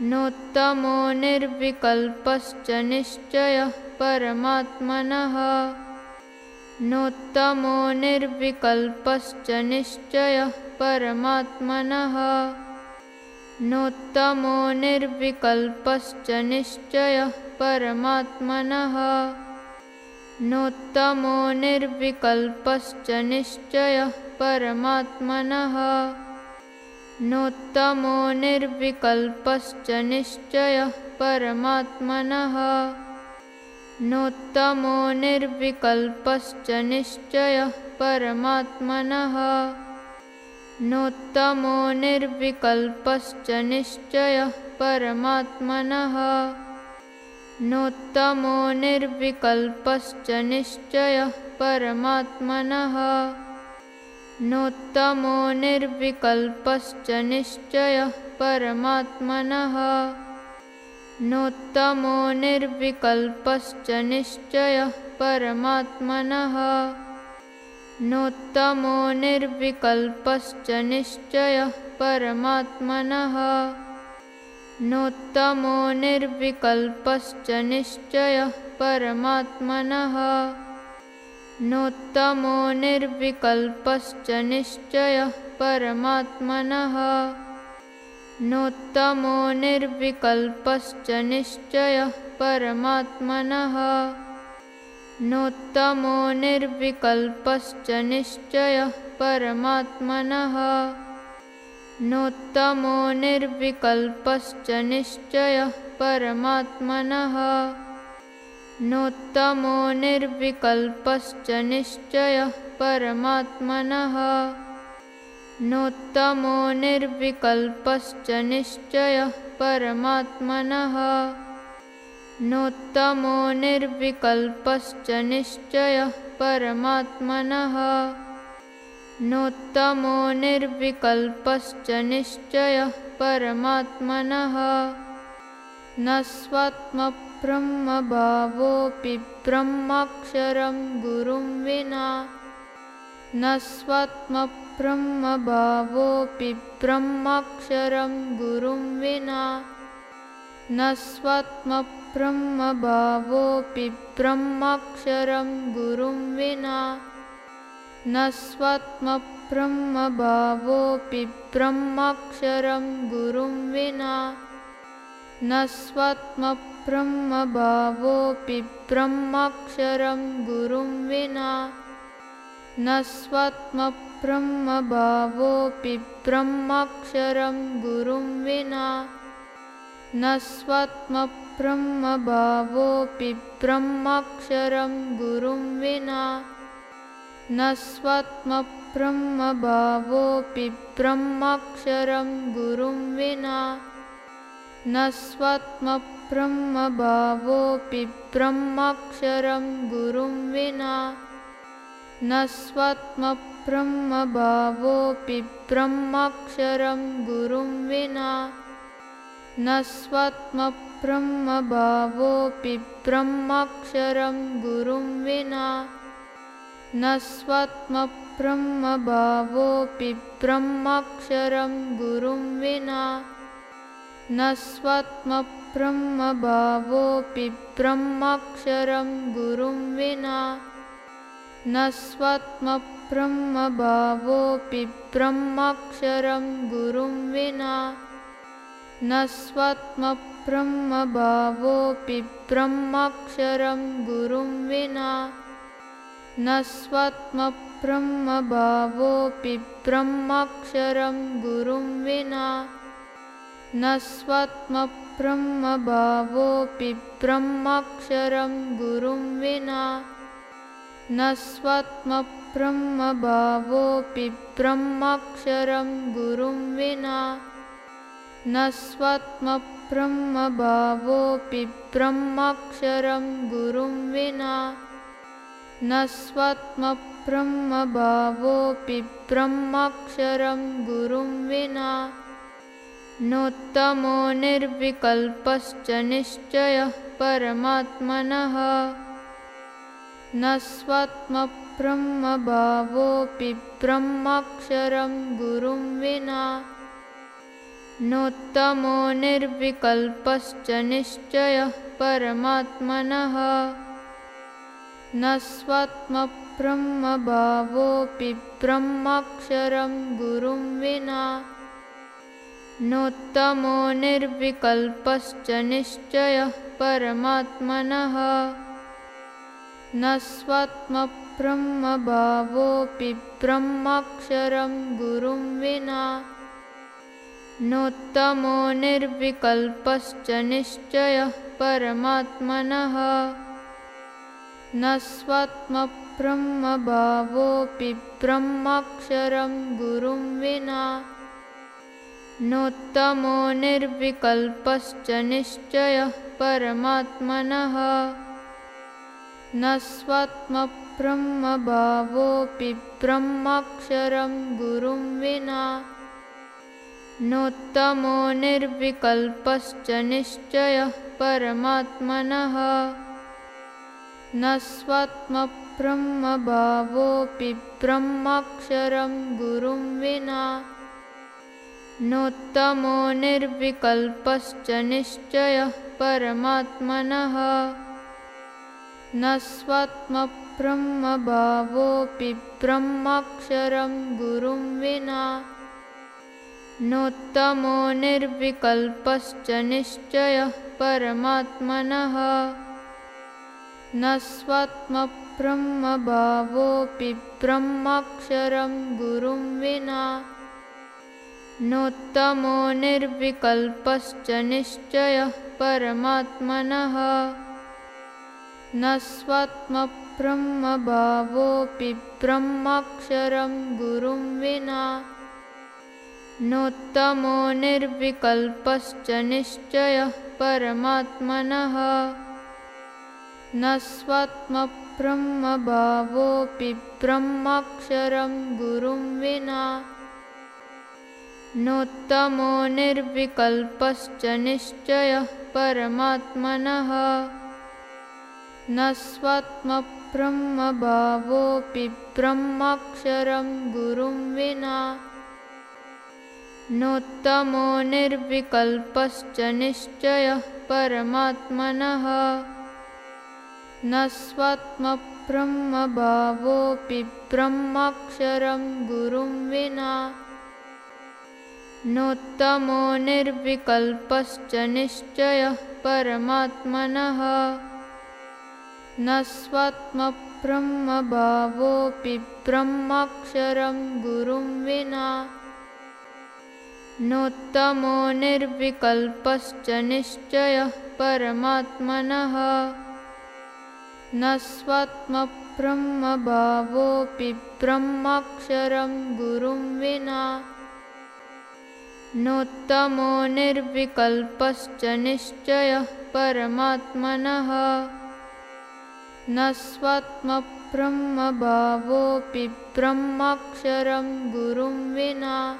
नोत्तमो निर्विकल्पश्च निश्चयः परमात्मनः। नोत्तमो निर्विकल्पश्च निश्चयः परमात्मनः। नोत्तमो निर्विकल्पश्च निश्चयः परमात्मनः। नोत्तमो निर्विकल्पश्च निश्चयः परमात्मनः नोत्तमो निर्विकल्पश्च निश्चयः परमात्मनः। नोत्तमो निर्विकल्पश्च निश्चयः परमात्मनः। नोत्तमो निर्विकल्पश्च निश्चयः परमात्मनः। नोत्तमो निर्विकल्पश्च निश्चयः परमात्मनः नोत्तमो निर्विकल्पश्च निश्चयः परमात्मनः। नोत्तमो निर्विकल्पश्च निश्चयः परमात्मनः। नोत्तमो निर्विकल्पश्च निश्चयः परमात्मनः। नोत्तमो निर्विकल्पश्च निश्चयः परमात्मनः नोत्तमो निर्विकल्पश्च निश्चयः परमात्मनः। नोत्तमो निर्विकल्पश्च निश्चयः परमात्मनः। नोत्तमो निर्विकल्पश्च निश्चयः परमात्मनः। नोत्तमो निर्विकल्पश्च निश्चयः परमात्मनः नोत्तमो निर्विकल्पश्च निश्चयः परमात्मनः। नोत्तमो निर्विकल्पश्च निश्चयः परमात्मनः। नोत्तमो निर्विकल्पश्च निश्चयः परमात्मनः। नोत्तमो निर्विकल्पश्च निश्चयः परमात्मनः। न स्वत्मब्रह्मभावोऽपि ब्रह्माक्षरं गुरुं विना। न स्वत्मब्रह्मभावोऽपि ब्रह्माक्षरं गुरुं विना। न स्वत्मब्रह्मभावोऽपि ब्रह्माक्षरं गुरुं विना। न स्वत्मब्रह्मभावोऽपि ब्रह्माक्षरं गुरुं विना। न स्वत्मब्रह्मभावोऽपि ब्रह्माक्षरं गुरुं विना। न स्वत्मब्रह्मभावोऽपि ब्रह्माक्षरं गुरुं विना। न स्वत्मब्रह्मभावोऽपि ब्रह्माक्षरं गुरुं विना। न स्वत्मब्रह्मभावोऽपि ब्रह्माक्षरं गुरुं विना न स्वत्मब्रह्मभावोऽपि ब्रह्माक्षरं गुरुं विना। न स्वत्मब्रह्मभावोऽपि ब्रह्माक्षरं गुरुं विना। न स्वत्मब्रह्मभावोऽपि ब्रह्माक्षरं गुरुं विना। न स्वत्मब्रह्मभावोऽपि ब्रह्माक्षरं गुरुं विना न स्वत्मब्रह्मभावोऽपि ब्रह्माक्षरं गुरुं विना। न स्वत्मब्रह्मभावोऽपि ब्रह्माक्षरं गुरुं विना। न स्वत्मब्रह्मभावोऽपि ब्रह्माक्षरं गुरुं विना। न स्वत्मब्रह्मभावोऽपि ब्रह्माक्षरं गुरुं विना न स्वत्मब्रह्मभावोऽपि ब्रह्माक्षरं गुरुं विना। न स्वत्मब्रह्मभावोऽपि ब्रह्माक्षरं गुरुं विना। न स्वत्मब्रह्मभावोऽपि ब्रह्माक्षरं गुरुं विना। न स्वत्मब्रह्मभावोऽपि ब्रह्माक्षरं गुरुं विना नोत्तमो निर्विकल्पश्च निश्चयः परमात्मनः। न स्वत्मब्रह्मभावोऽपि ब्रह्माक्षरं गुरुं विना। नोत्तमो निर्विकल्पश्च निश्चयः परमात्मनः। न स्वात्मब्रह्मभावोऽपि ब्रह्माक्षरं गुरुं विना नोत्तमो निर्विकल्पश्च निश्चयः परमात्मनः। न स्वात्मब्रह्मभावोऽपि ब्रह्माक्षरं गुरुं विना। नोत्तमो निर्विकल्पश्च निश्चयः परमात्मनः। न स्वात्मब्रह्मभावोऽपि ब्रह्माक्षरं गुरुं विना नोत्तमो निर्विकल्पश्च निश्चयः परमात्मनः। न स्वात्मब्रह्मभावोऽपि ब्रह्माक्षरं गुरुं विना। नोत्तमो निर्विकल्पश्च निश्चयः परमात्मनः। न स्वात्मब्रह्मभावोऽपि ब्रह्माक्षरं गुरुं विना नोत्तमो निर्विकल्पश्च निश्चयः परमात्मनः। न स्वात्मब्रह्मभावोऽपि ब्रह्माक्षरं गुरुं विना। नोत्तमो निर्विकल्पश्च निश्चयः परमात्मनः। न स्वात्मब्रह्मभावोऽपि ब्रह्माक्षरं गुरुं विना नोत्तमो निर्विकल्पश्च निश्चयः परमात्मनः। न स्वात्मब्रह्मभावोऽपि ब्रह्माक्षरं गुरुं विना। नोत्तमो निर्विकल्पश्च निश्चयः परमात्मनः। न स्वात्मब्रह्मभावोऽपि ब्रह्माक्षरं गुरुं विना नोत्तमो निर्विकल्पश्च निश्चयः परमात्मनः। न स्वात्मब्रह्मभावोऽपि ब्रह्माक्षरं गुरुं विना। नोत्तमो निर्विकल्पश्च निश्चयः परमात्मनः। न स्वात्मब्रह्मभावोऽपि ब्रह्माक्षरं गुरुं विना नोत्तमो निर्विकल्पश्च निश्चयः परमात्मनः। न स्वात्मब्रह्मभावोऽपि ब्रह्माक्षरं गुरुं विना। नोत्तमो निर्विकल्पश्च निश्चयः परमात्मनः। न स्वात्मब्रह्मभावोऽपि ब्रह्माक्षरं गुरुं विना नोत्तमो निर्विकल्पश्च निश्चयः परमात्मनः। न स्वात्मब्रह्मभावोऽपि ब्रह्माक्षरं गुरुं विना